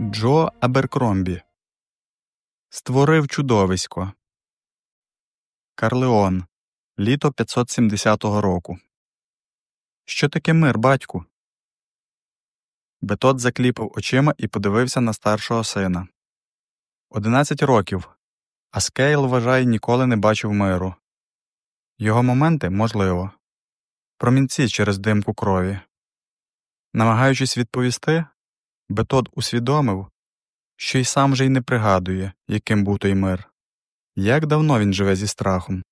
Джо Аберкромбі Створив чудовисько Карлеон Літо 570 року. Що таке мир, батьку? Бетот закліпав очима і подивився на старшого сина. Одинадцять років. А Скейл, вважає, ніколи не бачив миру. Його моменти можливо. Промінці через димку крові. Намагаючись відповісти, Бетод усвідомив, що й сам же й не пригадує, яким був той мир, як давно він живе зі страхом.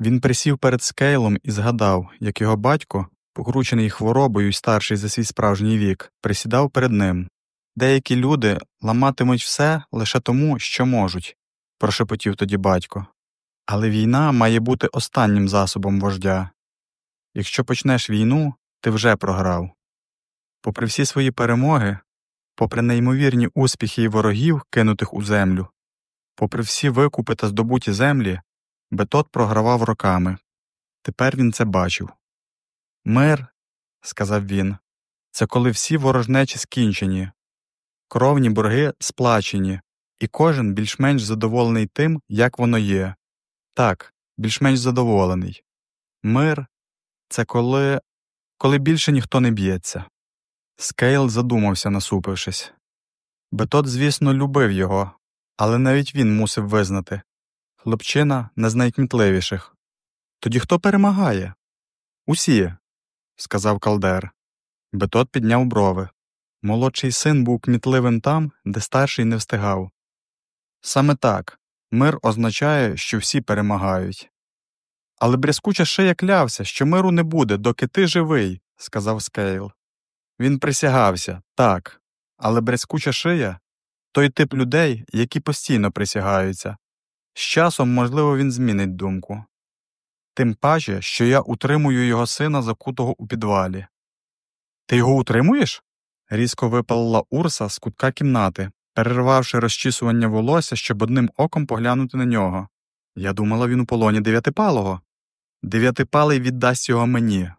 Він присів перед скейлом і згадав, як його батько, покручений хворобою й старший за свій справжній вік, присідав перед ним. Деякі люди ламатимуть все лише тому, що можуть, прошепотів тоді батько. Але війна має бути останнім засобом вождя. Якщо почнеш війну, ти вже програв. Попри всі свої перемоги, попри неймовірні успіхи і ворогів, кинутих у землю, попри всі викупи та здобуті землі, Бетот програвав роками. Тепер він це бачив. Мир, сказав він, це коли всі ворожнечі скінчені, кровні борги сплачені, і кожен більш-менш задоволений тим, як воно є. Так, більш-менш задоволений. Мир це коли коли більше ніхто не б'ється. Скейл задумався, насупившись. Бетот, звісно, любив його, але навіть він мусив визнати хлопчина не з найкмітливіших. Тоді хто перемагає? Усі, сказав Калдер. Бетот підняв брови. Молодший син був кмітливим там, де старший не встигав. Саме так мир означає, що всі перемагають. Але брязкуча шия клявся, що миру не буде, доки ти живий, сказав Скейл. Він присягався, так, але брязкуча шия той тип людей, які постійно присягаються. З часом, можливо, він змінить думку. Тим паче, що я утримую його сина закутого у підвалі. Ти його утримуєш? різко випалила Урса з кутка кімнати, перервавши розчісування волосся, щоб одним оком поглянути на нього. Я думала, він у полоні дев'ятипалого. Дев'ятипалий віддасть його мені.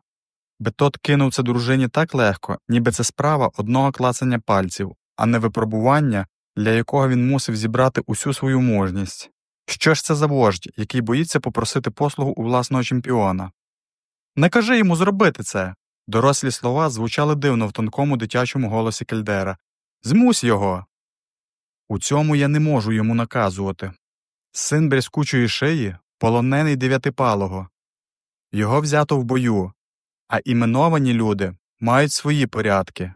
Бетот кинув це дружині так легко, ніби це справа одного клацання пальців, а не випробування, для якого він мусив зібрати усю свою мужність. Що ж це за вождь, який боїться попросити послугу у власного чемпіона? Не кажи йому зробити це. Дорослі слова звучали дивно в тонкому дитячому голосі Кельдера. Змусь його. У цьому я не можу йому наказувати. Син брязкучої шиї полонений дев'ятипалого. Його взято в бою, а іменовані люди мають свої порядки,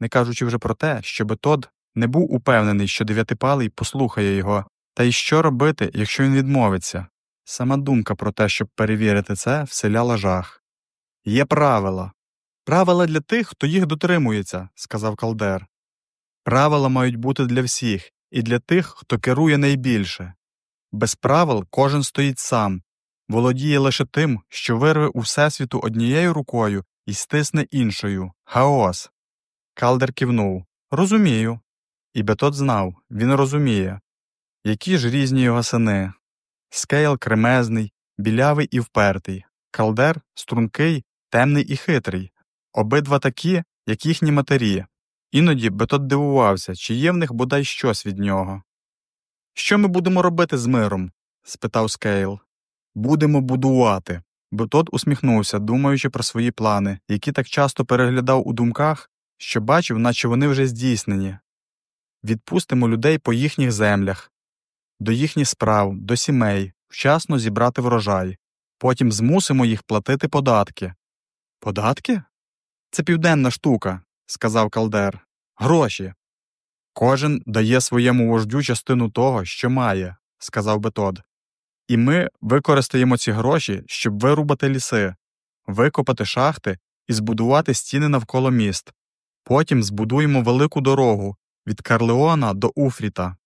не кажучи вже про те, щоби Тод не був упевнений, що дев'ятипалий послухає його, та й що робити, якщо він відмовиться. Сама думка про те, щоб перевірити це, вселяла жах. Є правила. Правила для тих, хто їх дотримується, сказав Калдер. Правила мають бути для всіх і для тих, хто керує найбільше. Без правил кожен стоїть сам, володіє лише тим, що вирве у всесвіту однією рукою і стисне іншою хаос. Калдер кивнув Розумію. І Бетот знав він розуміє. Які ж різні його сини. Скейл кремезний, білявий і впертий, Калдер стрункий, темний і хитрий, обидва такі, як їхні матері. Іноді Бетод дивувався, чи є в них бодай щось від нього. Що ми будемо робити з миром? спитав Скейл. Будемо будувати. Бетод усміхнувся, думаючи про свої плани, які так часто переглядав у думках, що бачив, наче вони вже здійснені. Відпустимо людей по їхніх землях, до їхніх справ, до сімей, вчасно зібрати врожай, потім змусимо їх платити податки. Податки? Це південна штука, сказав Калдер. Гроші. Кожен дає своєму вождю частину того, що має, сказав Бетод. І ми використаємо ці гроші, щоб вирубати ліси, викопати шахти і збудувати стіни навколо міст. Потім збудуємо велику дорогу від Карлеона до Уфріта.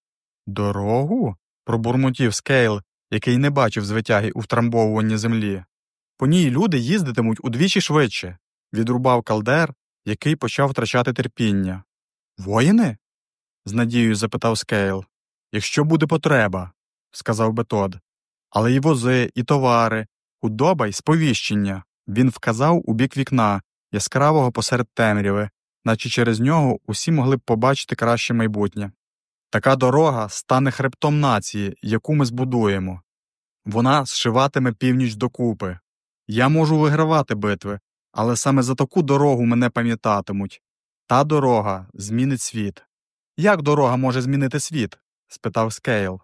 Дорогу? пробурмотів Скейл, який не бачив звитяги у втрамбовуванні землі. По ній люди їздитимуть удвічі швидше, відрубав Калдер, який почав втрачати терпіння. Воїни? з надією запитав Скейл. Якщо буде потреба, сказав Бетод. Але й вози, і товари, худоба й сповіщення. Він вказав у бік вікна, яскравого посеред темряви, наче через нього усі могли б побачити краще майбутнє. Така дорога стане хребтом нації, яку ми збудуємо. Вона зшиватиме північ докупи. Я можу вигравати битви, але саме за таку дорогу мене пам'ятатимуть. Та дорога змінить світ. Як дорога може змінити світ? спитав Скейл.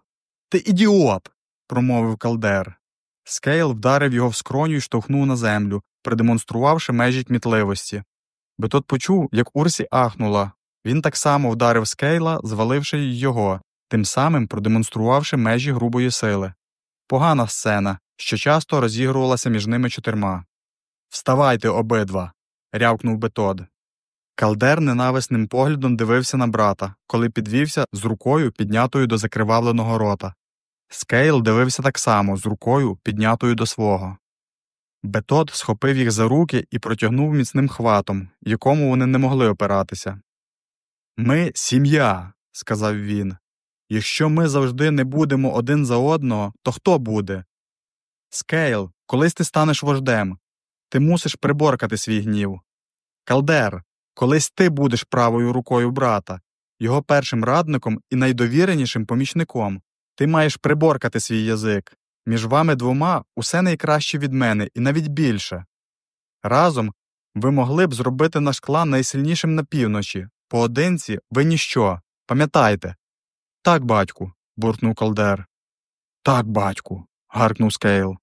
Ти ідіот. Промовив Калдер. Скейл вдарив його в скроню і штовхнув на землю, продемонструвавши межі кмітливості. Бетот почув, як Урсі ахнула. Він так само вдарив скейла, зваливши його, тим самим продемонструвавши межі грубої сили. Погана сцена, що часто розігрувалася між ними чотирма. Вставайте обидва. рявкнув Бетод. Калдер ненависним поглядом дивився на брата, коли підвівся з рукою, піднятою до закривавленого рота. Скейл дивився так само, з рукою, піднятою до свого. Бетод схопив їх за руки і протягнув міцним хватом, якому вони не могли опиратися. Ми сім'я, сказав він. Якщо ми завжди не будемо один за одного, то хто буде? Скейл, колись ти станеш вождем. Ти мусиш приборкати свій гнів. Калдер, колись ти будеш правою рукою брата, його першим радником і найдовіренішим помічником. Ти маєш приборкати свій язик. Між вами двома усе найкраще від мене і навіть більше. Разом ви могли б зробити наш клан найсильнішим на півночі, поодинці ви ніщо. Пам'ятайте. Так, батьку. буркнув Калдер. Так, батьку. гаркнув Скейл.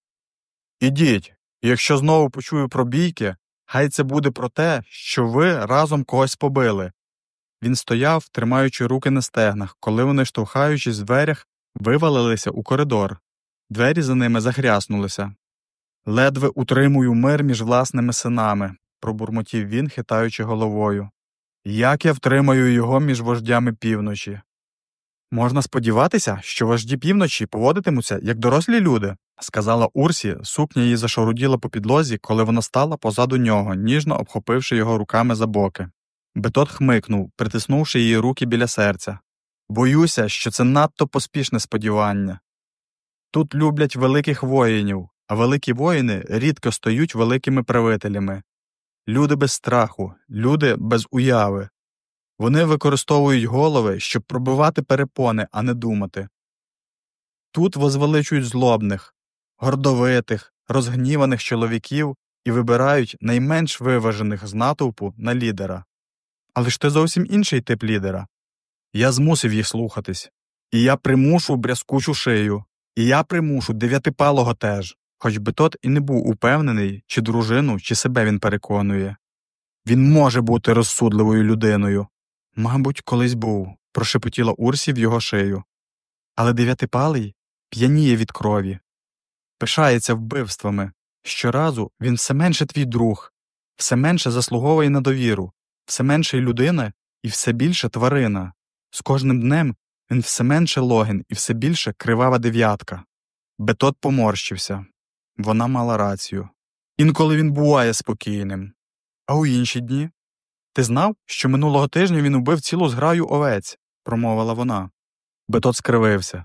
Ідіть, якщо знову почую про бійки, хай це буде про те, що ви разом когось побили. Він стояв, тримаючи руки на стегнах, коли вони, штовхаючись в дверях, вивалилися у коридор. Двері за ними захряснулися. Ледве утримую мир між власними синами, пробурмотів він, хитаючи головою. Як я втримаю його між вождями півночі? Можна сподіватися, що вожді півночі поводитимуться як дорослі люди, сказала Урсі, сукня її зашаруділа по підлозі, коли вона стала позаду нього, ніжно обхопивши його руками за боки. Бетот хмикнув, притиснувши її руки біля серця. Боюся, що це надто поспішне сподівання. Тут люблять великих воїнів, а великі воїни рідко стають великими правителями. Люди без страху, люди без уяви. Вони використовують голови, щоб пробивати перепони, а не думати. Тут возвеличують злобних, гордовитих, розгніваних чоловіків і вибирають найменш виважених з натовпу на лідера. Але ж ти зовсім інший тип лідера. Я змусив їх слухатись, і я примушу брязкучу шию, і я примушу дев'ятипалого теж, хоч би тот і не був упевнений, чи дружину, чи себе він переконує. Він може бути розсудливою людиною. Мабуть, колись був, прошепотіла Урсі в його шию. Але дев'ятипалий п'яніє від крові, пишається вбивствами. Щоразу він все менше твій друг, все менше заслуговує на довіру, все менше людина і все більше тварина. З кожним днем він все менше логін і все більше кривава дев'ятка. Бетот поморщився. Вона мала рацію. Інколи він буває спокійним. А у інші дні? Ти знав, що минулого тижня він убив цілу зграю овець, промовила вона. Бетот скривився.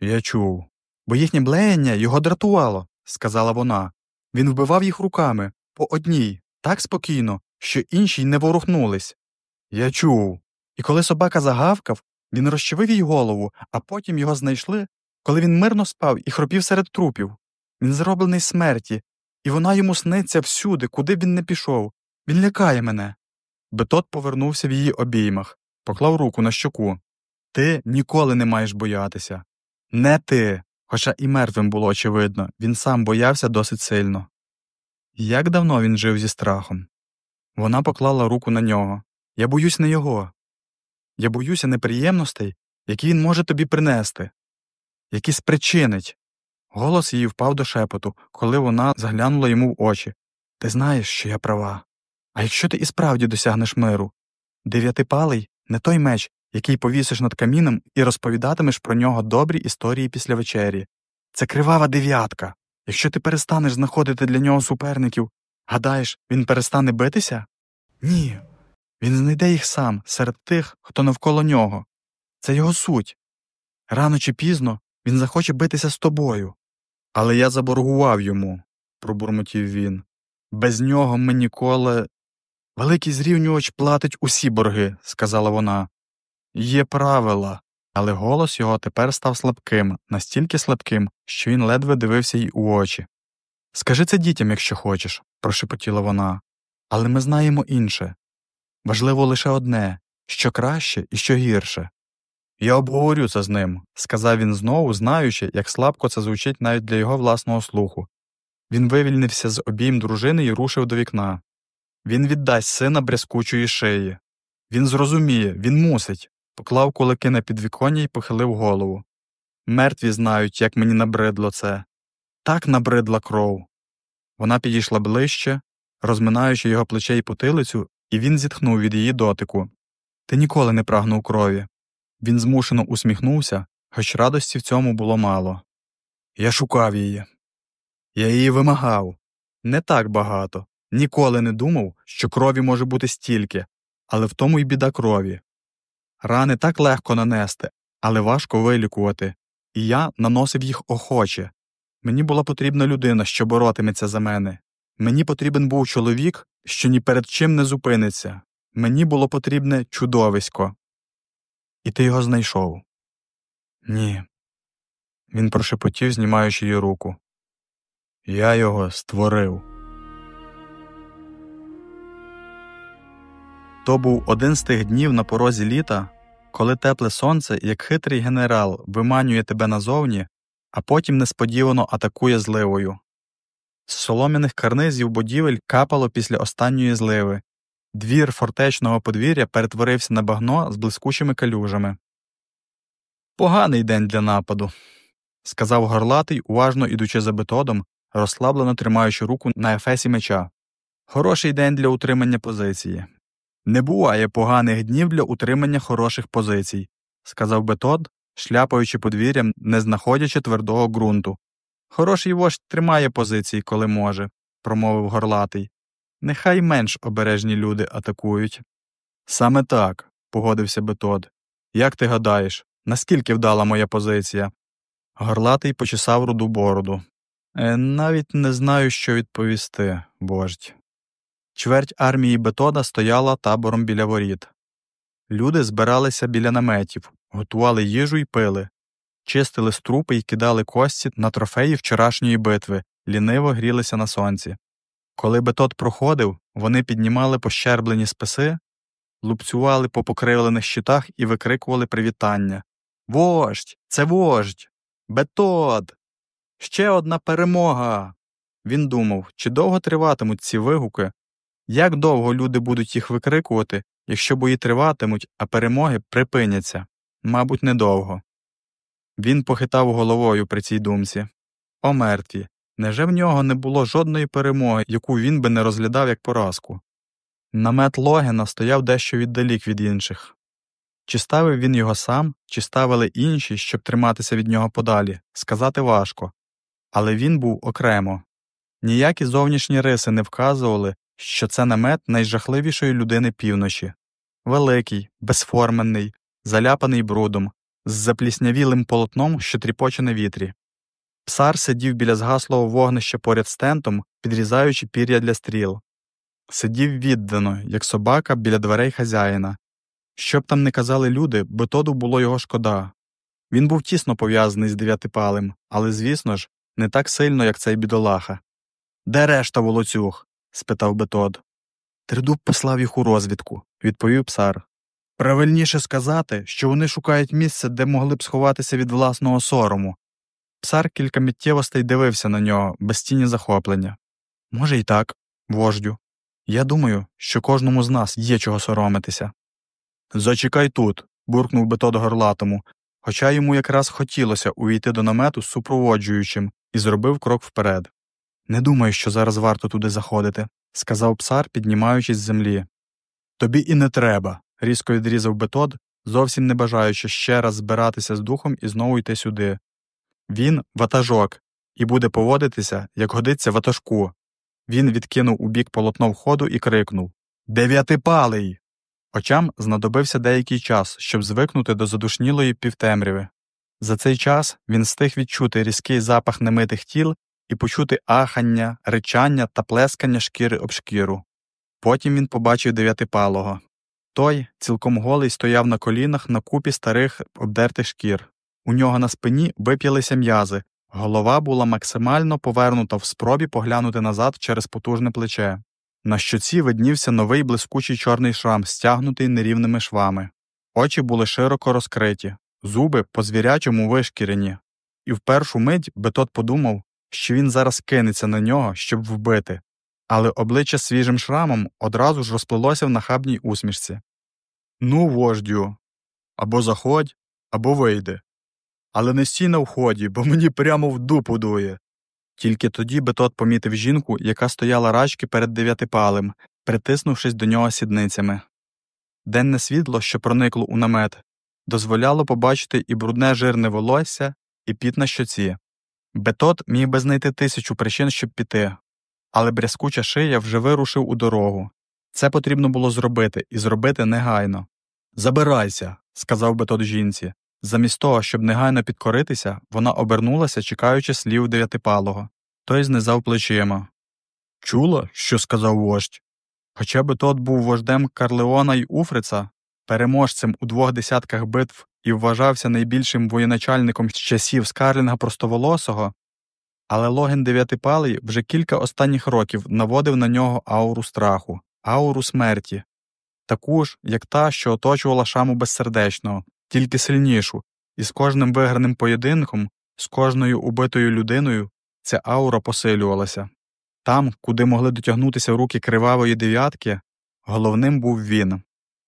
Я чув. Бо їхнє блеяння його дратувало, сказала вона. Він вбивав їх руками по одній, так спокійно, що інші й не ворухнулись. Я чув. І коли собака загавкав, він розчавив їй голову, а потім його знайшли, коли він мирно спав і хропів серед трупів. Він зроблений смерті, і вона йому сниться всюди, куди б він не пішов. Він лякає мене. Бетот повернувся в її обіймах, поклав руку на щоку. Ти ніколи не маєш боятися. Не ти. Хоча і мертвим було очевидно, він сам боявся досить сильно. Як давно він жив зі страхом? Вона поклала руку на нього. Я боюсь не його. Я боюся неприємностей, які він може тобі принести, які спричинить. Голос її впав до шепоту, коли вона заглянула йому в очі. Ти знаєш, що я права. А якщо ти і справді досягнеш миру? Дев'ятипалий не той меч, який повісиш над каміном і розповідатимеш про нього добрі історії після вечері. Це кривава дев'ятка. Якщо ти перестанеш знаходити для нього суперників, гадаєш, він перестане битися? Ні. Він знайде їх сам серед тих, хто навколо нього. Це його суть. Рано чи пізно він захоче битися з тобою. Але я заборгував йому, пробурмотів він. Без нього ми ніколи. Великий зрівнювач платить усі борги, сказала вона. Є правила. Але голос його тепер став слабким, настільки слабким, що він ледве дивився їй у очі. Скажи це дітям, якщо хочеш, прошепотіла вона, але ми знаємо інше. Важливо лише одне що краще і що гірше. Я обговорю це з ним, сказав він знову, знаючи, як слабко це звучить навіть для його власного слуху. Він вивільнився з обійм дружини і рушив до вікна. Він віддасть сина брязкучої шиї. Він зрозуміє, він мусить, поклав кулаки на підвіконня і похилив голову. Мертві знають, як мені набридло це. Так набридла кров. Вона підійшла ближче, розминаючи його плече й потилицю, і він зітхнув від її дотику. Ти ніколи не прагнув крові. Він змушено усміхнувся, хоч радості в цьому було мало. Я шукав її. Я її вимагав. Не так багато. Ніколи не думав, що крові може бути стільки, але в тому й біда крові. Рани так легко нанести, але важко вилікувати, і я наносив їх охоче. Мені була потрібна людина, що боротиметься за мене. Мені потрібен був чоловік, що ні перед чим не зупиниться. Мені було потрібне чудовисько. І ти його знайшов? Ні. Він прошепотів, знімаючи її руку. Я його створив. То був один з тих днів на порозі літа, коли тепле сонце, як хитрий генерал, виманює тебе назовні, а потім несподівано атакує зливою. З солом'яних карнизів будівель капало після останньої зливи. Двір фортечного подвір'я перетворився на багно з блискучими калюжами. Поганий день для нападу, сказав горлатий, уважно ідучи за бетодом, розслаблено тримаючи руку на ефесі меча. Хороший день для утримання позиції. Не буває поганих днів для утримання хороших позицій, сказав Бетод, шляпаючи подвір'ям, не знаходячи твердого ґрунту. Хороший вождь тримає позиції, коли може, промовив горлатий. Нехай менш обережні люди атакують. Саме так, погодився Бетод. Як ти гадаєш, наскільки вдала моя позиція? Горлатий почесав руду бороду. Е, навіть не знаю, що відповісти, вождь. Чверть армії Бетода стояла табором біля воріт. Люди збиралися біля наметів, готували їжу й пили, чистили струпи й кидали кості на трофеї вчорашньої битви, ліниво грілися на сонці. Коли Бетод проходив, вони піднімали пощерблені списи, лупцювали по покривлених щитах і викрикували привітання Вождь! Це вождь! Бетод! Ще одна перемога! Він думав, чи довго триватимуть ці вигуки, як довго люди будуть їх викрикувати, якщо бої триватимуть, а перемоги припиняться? Мабуть, недовго. Він похитав головою при цій думці. О мертві. Неже в нього не було жодної перемоги, яку він би не розглядав як поразку? Намет Логена стояв дещо віддалік від інших. Чи ставив він його сам, чи ставили інші, щоб триматися від нього подалі, сказати важко. Але він був окремо. Ніякі зовнішні риси не вказували, що це намет найжахливішої людини півночі великий, безформенний, заляпаний брудом, з запліснявілим полотном, що тріпоче на вітрі. Псар сидів біля згаслого вогнища поряд з тентом, підрізаючи пір'я для стріл. Сидів віддано, як собака біля дверей хазяїна. Що б там не казали люди, Бетоду було його шкода. Він був тісно пов'язаний з дев'ятипалим, але, звісно ж, не так сильно, як цей бідолаха. Де решта волоцюг? спитав Бетод. Тридуб послав їх у розвідку, відповів псар. Правильніше сказати, що вони шукають місце, де могли б сховатися від власного сорому. Псар кілька миттєвостей дивився на нього, без тіні захоплення. Може, і так, вождю. Я думаю, що кожному з нас є чого соромитися. Зачекай тут. буркнув Бетод горлатому, хоча йому якраз хотілося увійти до намету з супроводжуючим і зробив крок вперед. Не думаю, що зараз варто туди заходити, сказав псар, піднімаючись з землі. Тобі і не треба, різко відрізав Бетод, зовсім не бажаючи ще раз збиратися з духом і знову йти сюди. Він ватажок, і буде поводитися, як годиться ватажку. Він відкинув у бік полотно входу і крикнув Дев'ятипалий. Очам знадобився деякий час, щоб звикнути до задушнілої півтемряви. За цей час він встиг відчути різкий запах немитих тіл і почути ахання, ричання та плескання шкіри об шкіру. Потім він побачив дев'ятипалого. Той, цілком голий, стояв на колінах на купі старих обдертих шкір. У нього на спині вип'ялися м'язи, голова була максимально повернута в спробі поглянути назад через потужне плече. На щоці виднівся новий блискучий чорний шрам, стягнутий нерівними швами. Очі були широко розкриті, зуби по звірячому вишкірені, і в першу мить Бетот подумав, що він зараз кинеться на нього, щоб вбити, але обличчя свіжим шрамом одразу ж розплилося в нахабній усмішці. Ну, вождю, або заходь, або вийди. Але не стій на вході, бо мені прямо в дупу дує. Тільки тоді Бетот помітив жінку, яка стояла рачки перед дев'ятипалем, притиснувшись до нього сідницями. Денне світло, що проникло у намет, дозволяло побачити і брудне жирне волосся, і піт на щоці. Бетот міг би знайти тисячу причин, щоб піти, але брязкуча шия вже вирушив у дорогу. Це потрібно було зробити і зробити негайно. Забирайся, сказав Бетот жінці. Замість того, щоб негайно підкоритися, вона обернулася, чекаючи слів дев'ятипалого. Той знизав плечима. Чула, що сказав вождь? Хоча би тот був вождем Карлеона й Уфрица, переможцем у двох десятках битв і вважався найбільшим воєначальником з часів Скарлінга Простоволосого, але Логін Дев'ятипалий вже кілька останніх років наводив на нього ауру страху, ауру смерті, таку ж, як та, що оточувала шаму безсердечного, тільки сильнішу, і з кожним виграним поєдинком, з кожною убитою людиною ця аура посилювалася. Там, куди могли дотягнутися руки кривавої дев'ятки, головним був він.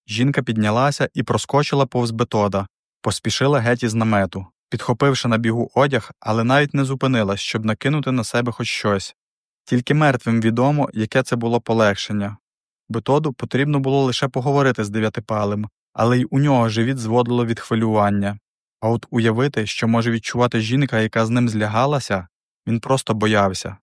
Жінка піднялася і проскочила повз бетода, поспішила геть із намету, підхопивши на бігу одяг, але навіть не зупинилась, щоб накинути на себе хоч щось. Тільки мертвим відомо, яке це було полегшення. Бетоду потрібно було лише поговорити з дев'ятипалем, але й у нього живіт зводило від хвилювання. А от уявити, що може відчувати жінка, яка з ним злягалася, він просто боявся.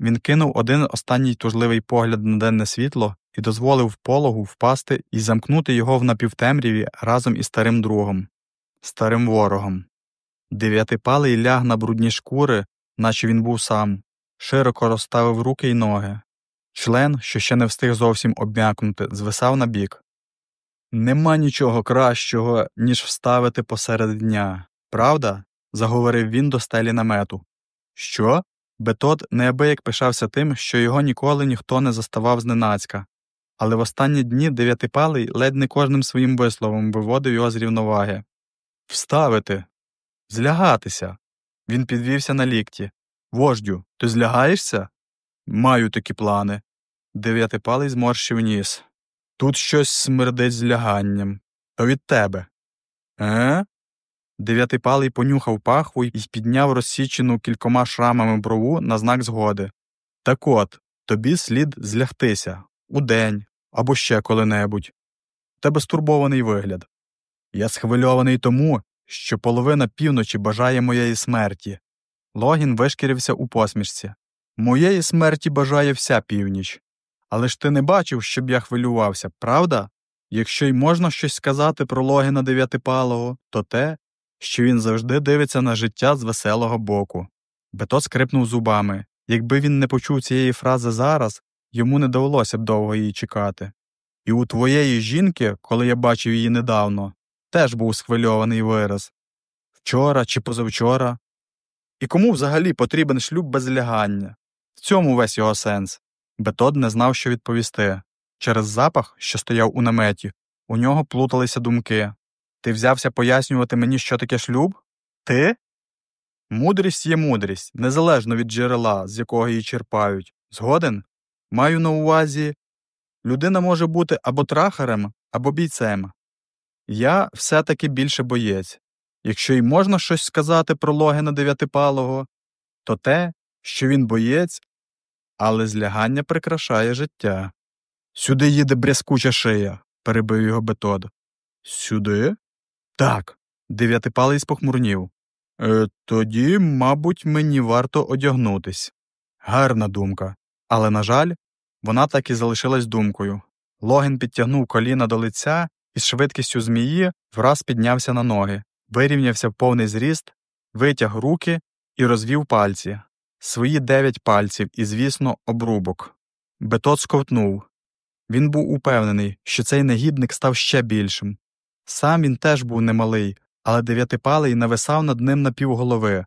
Він кинув один останній тужливий погляд на денне світло і дозволив пологу впасти і замкнути його в напівтемряві разом із старим другом, старим ворогом. Дев'ятипалий ляг на брудні шкури, наче він був сам, широко розставив руки й ноги. Член, що ще не встиг зовсім обм'якнути, звисав на бік. Нема нічого кращого, ніж вставити посеред дня, правда? заговорив він до стелі намету. Що? Бетот неабияк пишався тим, що його ніколи ніхто не заставав зненацька, але в останні дні дев'ятипалий ледь не кожним своїм висловом виводив його з рівноваги. Вставити. Злягатися. Він підвівся на лікті. Вождю, ти злягаєшся? Маю такі плани. Дев'ятипалий зморщив ніс. Тут щось смердить зляганням. То від тебе. Е? Дев'ятипалий понюхав пахву і підняв розсічену кількома шрамами брову на знак згоди. Так от, тобі слід злягтися удень або ще коли-небудь. Тебе стурбований вигляд. Я схвильований тому, що половина півночі бажає моєї смерті. Логін вишкірився у посмішці. Моєї смерті бажає вся північ. Але ж ти не бачив, щоб я хвилювався, правда? Якщо й можна щось сказати про Логіна Дев'ятипалого, то те, що він завжди дивиться на життя з веселого боку. Бето скрипнув зубами. Якби він не почув цієї фрази зараз, йому не довелося б довго її чекати. І у твоєї жінки, коли я бачив її недавно, теж був схвильований вираз вчора чи позавчора. І кому взагалі потрібен шлюб без лягання? В цьому весь його сенс. Бетод не знав, що відповісти. Через запах, що стояв у наметі, у нього плуталися думки. Ти взявся пояснювати мені, що таке шлюб? Ти? Мудрість є мудрість, незалежно від джерела, з якого її черпають. Згоден? Маю на увазі людина може бути або трахарем, або бійцем. Я все таки більше боєць. Якщо й можна щось сказати про Логіна Дев'ятипалого, то те, що він боєць, але злягання прикрашає життя. Сюди їде брязкуча шия, перебив його Бетод. Сюди? Так. Дев'ятипалий спохмурнів. «Е, Тоді, мабуть, мені варто одягнутись. Гарна думка. Але, на жаль, вона так і залишилась думкою. Логін підтягнув коліна до лиця і з швидкістю змії враз піднявся на ноги, вирівнявся в повний зріст, витяг руки і розвів пальці. Свої дев'ять пальців і, звісно, обрубок. Бетот сковтнув. Він був упевнений, що цей негідник став ще більшим. Сам він теж був немалий, але дев'ятипалий нависав над ним на півголови.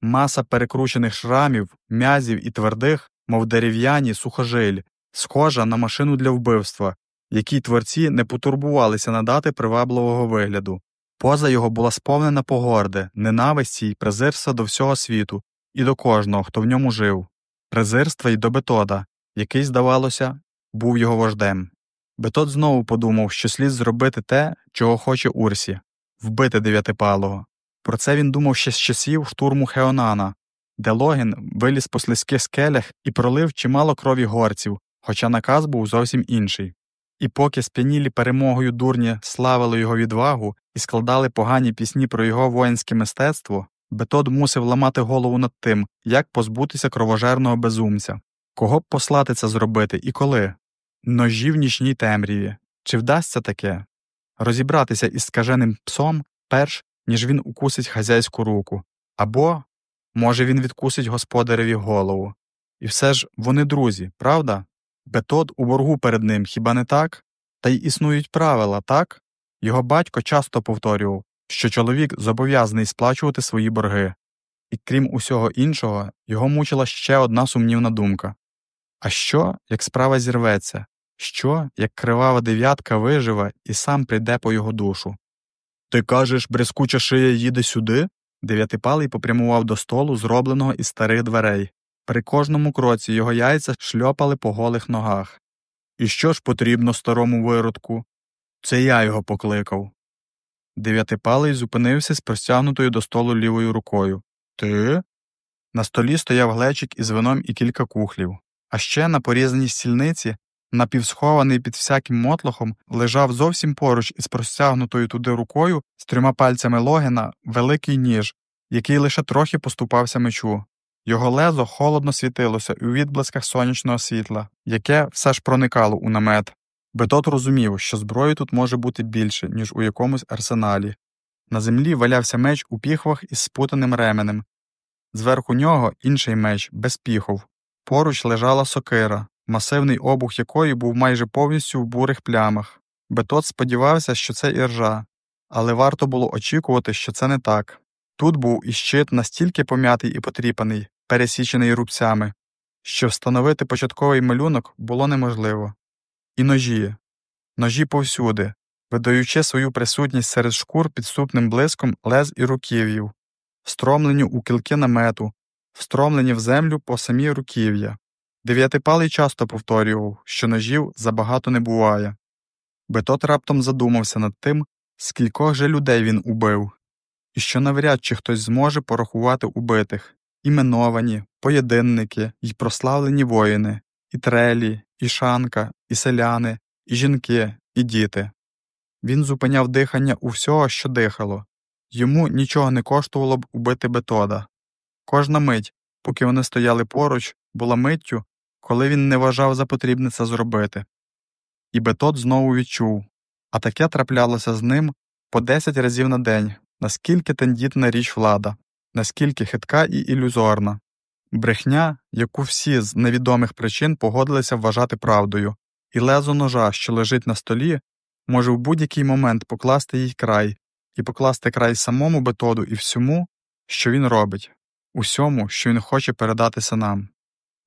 Маса перекручених шрамів, м'язів і твердих, мов дерев'яні, сухожиль, схожа на машину для вбивства, якій творці не потурбувалися надати привабливого вигляду. Поза його була сповнена погорди, ненависті й презирства до всього світу і до кожного, хто в ньому жив, презирства й до Бетода, який, здавалося, був його вождем. Бетод знову подумав, що слід зробити те, чого хоче Урсі вбити дев'ятипалого. Про це він думав ще з часів штурму Хеонана, де Логін виліз по слизьких скелях і пролив чимало крові горців, хоча наказ був зовсім інший. І поки сп'янілі перемогою дурні славили його відвагу і складали погані пісні про його воїнське мистецтво, Бетод мусив ламати голову над тим, як позбутися кровожерного безумця, кого б послати це зробити і коли. Ножі в нічній темряві. Чи вдасться таке? Розібратися із скаженим псом перш ніж він укусить хазяйську руку, або, може, він відкусить господареві голову. І все ж вони друзі, правда? Бетод у боргу перед ним хіба не так? Та й існують правила, так? Його батько часто повторював, що чоловік зобов'язаний сплачувати свої борги, і крім усього іншого, його мучила ще одна сумнівна думка а що, як справа зірветься? Що, як кривава дев'ятка виживе і сам прийде по його душу? Ти кажеш, брескуча шия їде сюди? Дев'ятипалий попрямував до столу, зробленого із старих дверей. При кожному кроці його яйця шльопали по голих ногах. І що ж потрібно старому виродку? Це я його покликав. Дев'ятипалий зупинився з простягнутою до столу лівою рукою. Ти? На столі стояв глечик із вином і кілька кухлів, а ще на порізаній стільниці напівсхований під всяким мотлохом, лежав зовсім поруч із простягнутою туди рукою з трьома пальцями логіна великий ніж, який лише трохи поступався мечу. Його лезо холодно світилося у відблисках сонячного світла, яке все ж проникало у намет. Бетот розумів, що зброї тут може бути більше, ніж у якомусь арсеналі. На землі валявся меч у піхвах із спутаним ременем. Зверху нього інший меч без піхов. Поруч лежала сокира, масивний обух якої був майже повністю в бурих плямах. Бетот сподівався, що це іржа, але варто було очікувати, що це не так. Тут був і щит настільки пом'ятий і потріпаний, пересічений рубцями, що встановити початковий малюнок було неможливо. І ножі, ножі повсюди, видаючи свою присутність серед шкур підступним блиском лез і руків'їв, встромлені у кілки намету, встромлені в землю по самі руків'я. Дев'ятипалий часто повторював, що ножів забагато не буває. Бетот раптом задумався над тим, скількох же людей він убив, і що навряд чи хтось зможе порахувати убитих іменовані, поєдинники і прославлені воїни, і трелі, і шанка, і селяни, і жінки, і діти. Він зупиняв дихання у всього, що дихало йому нічого не коштувало б убити Бетода. Кожна мить, поки вони стояли поруч, була миттю, коли він не вважав за потрібне це зробити. І Бетот знову відчув а таке траплялося з ним по десять разів на день, наскільки тендітна річ влада, наскільки хитка і ілюзорна, брехня, яку всі з невідомих причин погодилися вважати правдою, і лезо ножа, що лежить на столі, може в будь-який момент покласти їй край і покласти край самому бетоду і всьому, що він робить, усьому, що він хоче передатися нам.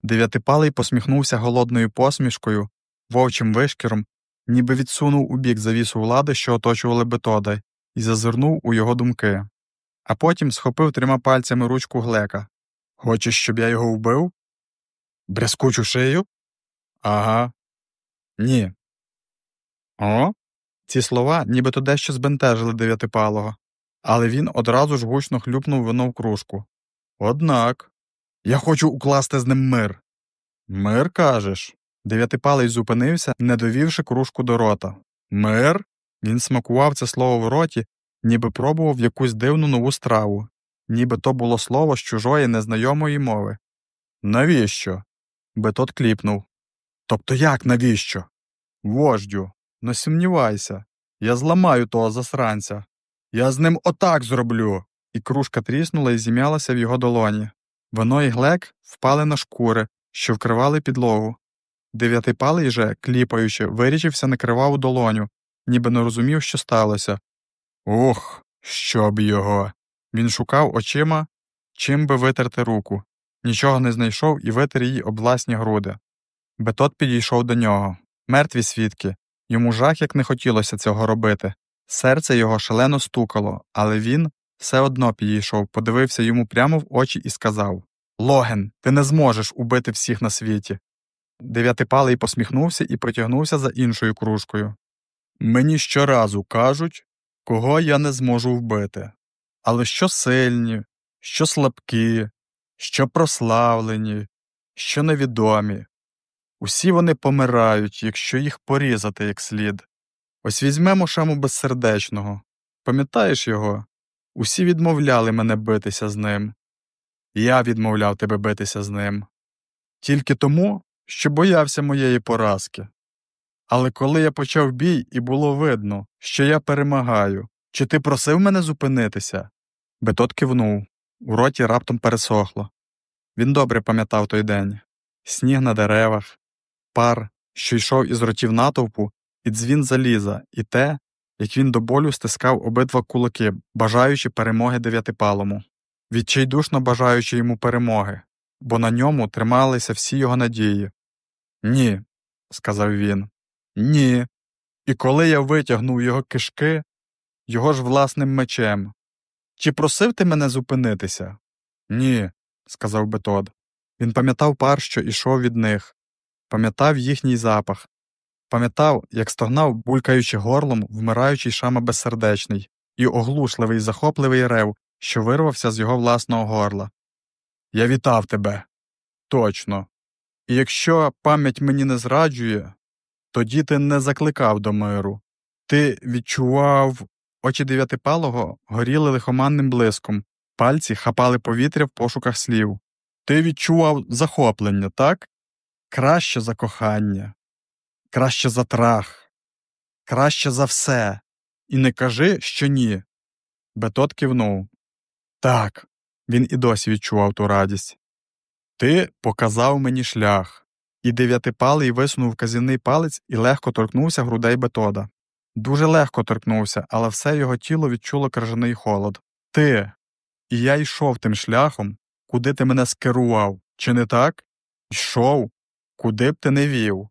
Дев'ятипалий посміхнувся голодною посмішкою, вовчим вишкіром, ніби відсунув у бік завісу влади, що оточували Бетода, і зазирнув у його думки, а потім схопив трьома пальцями ручку глека. Хочеш, щоб я його вбив? Брязкучу шию? Ага. Ні. О? Ці слова нібито дещо збентежили дев'ятипалого, але він одразу ж гучно хлюпнув вино в кружку. Однак. Я хочу укласти з ним мир. Мир, кажеш? Дев'ятипалий зупинився, не довівши кружку до рота. Мир? Він смакував це слово в роті, ніби пробував якусь дивну нову страву, ніби то було слово з чужої незнайомої мови. Навіщо? Бетот кліпнув. Тобто як навіщо? Вождю, не сумнівайся. Я зламаю того засранця. Я з ним отак зроблю. І кружка тріснула і зім'ялася в його долоні. Воно і глек впали на шкури, що вкривали підлогу. Дев'ятипалий же, кліпаючи, вирічився на криваву долоню, ніби не розумів, що сталося. Ох, щоб його. Він шукав очима, чим би витерти руку. Нічого не знайшов і витер її об власні груди. Бетот підійшов до нього. Мертві свідки. Йому жах як не хотілося цього робити. Серце його шалено стукало, але він все одно підійшов, подивився йому прямо в очі і сказав Логен, ти не зможеш убити всіх на світі. Дев'ятипалий посміхнувся і протягнувся за іншою кружкою. Мені щоразу кажуть, кого я не зможу вбити. Але що сильні, що слабкі, що прославлені, що невідомі. Усі вони помирають, якщо їх порізати як слід. Ось візьмемо шаму безсердечного. Пам'ятаєш його? Усі відмовляли мене битися з ним. Я відмовляв тебе битися з ним. Тільки тому, що боявся моєї поразки. Але коли я почав бій, і було видно, що я перемагаю, чи ти просив мене зупинитися? Бетот кивнув, у роті раптом пересохло. Він добре пам'ятав той день сніг на деревах, пар, що йшов із ротів натовпу, і дзвін заліза, і те, як він до болю стискав обидва кулаки, бажаючи перемоги дев'ятипалому, відчайдушно бажаючи йому перемоги, бо на ньому трималися всі його надії. Ні, сказав він. Ні. І коли я витягнув його кишки, його ж власним мечем. Чи просив ти мене зупинитися? Ні, сказав Бетод. Він пам'ятав пар, що ішов від них, пам'ятав їхній запах, пам'ятав, як стогнав, булькаючи горлом, вмираючий шама безсердечний, і оглушливий захопливий рев, що вирвався з його власного горла. Я вітав тебе. Точно. І якщо пам'ять мені не зраджує, тоді ти не закликав до миру. Ти відчував. Очі дев'ятипалого горіли лихоманним блиском, пальці хапали повітря в пошуках слів. Ти відчував захоплення, так? Краще за кохання, краще за трах, краще за все. І не кажи, що ні. Бетот кивнув. Так, він і досі відчував ту радість. Ти показав мені шлях. І дев'ятипалий висунув казівний палець і легко торкнувся грудей Бетода. Дуже легко торкнувся, але все його тіло відчуло крижаний холод. Ти. І я йшов тим шляхом, куди ти мене скерував, чи не так? Йшов, куди б ти не вів.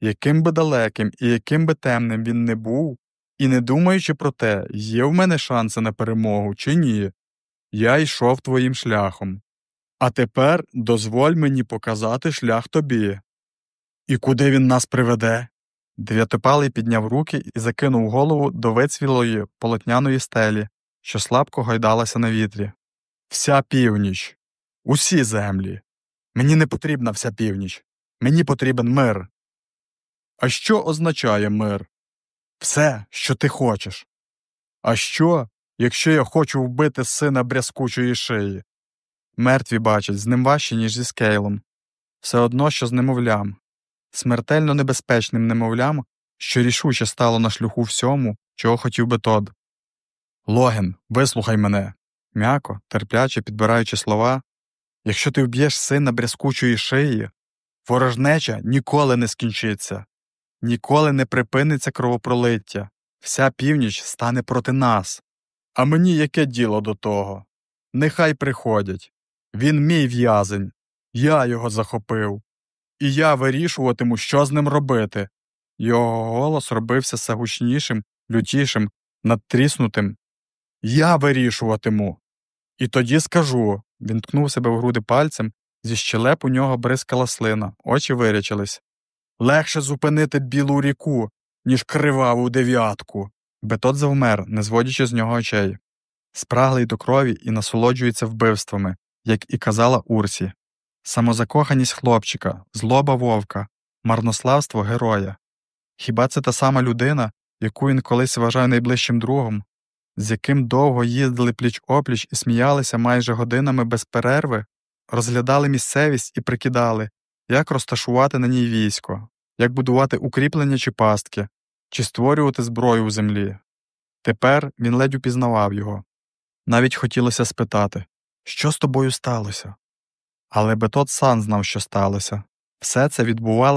Яким би далеким і яким би темним він не був, і не думаючи про те, є в мене шанси на перемогу, чи ні. Я йшов твоїм шляхом. А тепер дозволь мені показати шлях тобі. І куди він нас приведе? Дев'ятипалий підняв руки і закинув голову до вицвілої полотняної стелі, що слабко гойдалася на вітрі. Вся північ, усі землі. Мені не потрібна вся північ. Мені потрібен мир. А що означає мир? Все, що ти хочеш. А що, якщо я хочу вбити сина брязкучої шиї? Мертві бачать, з ним важче, ніж зі скейлом. Все одно, що з немовлям смертельно небезпечним немовлям, що рішуче стало на шлюху всьому, чого хотів би Тод. Логен, вислухай мене. М'яко, терпляче підбираючи слова. Якщо ти вб'єш сина брязкучої шиї, ворожнеча ніколи не скінчиться, ніколи не припиниться кровопролиття, вся північ стане проти нас. А мені яке діло до того? Нехай приходять. Він мій в'язень, я його захопив і я вирішуватиму, що з ним робити. Його голос робився все гучнішим, лютішим, надтріснутим. Я вирішуватиму. І тоді скажу. Він ткнув себе в груди пальцем, зі щелеп у нього бризкала слина, очі вирячились. Легше зупинити білу ріку, ніж криваву дев'ятку. Бетот завмер, не зводячи з нього очей. Спраглий до крові і насолоджується вбивствами, як і казала Урсі самозакоханість хлопчика, злоба вовка, марнославство героя. Хіба це та сама людина, яку він колись вважав найближчим другом, з яким довго їздили пліч опліч і сміялися майже годинами без перерви, розглядали місцевість і прикидали, як розташувати на ній військо, як будувати укріплення чи пастки, чи створювати зброю у землі. Тепер він ледь упізнавав його. Навіть хотілося спитати, що з тобою сталося? Але Бетот сам знав, що сталося. Все це відбувалося.